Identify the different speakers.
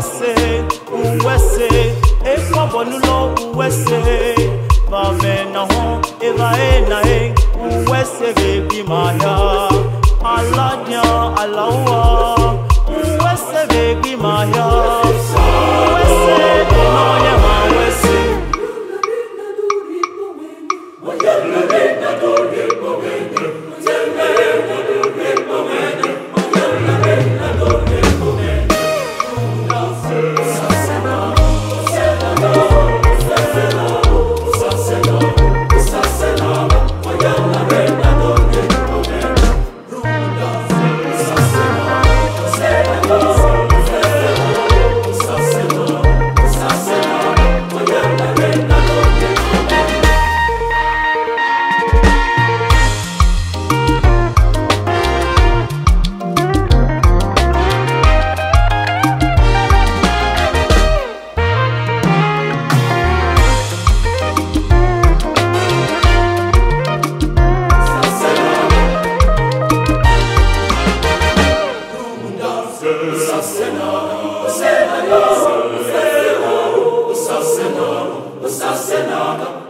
Speaker 1: uwese uwese. Ekwabonula uwese bamenaho ebaenae uwese gebimaya alanya alawa. Senado, Senado, o Senado, o Senado,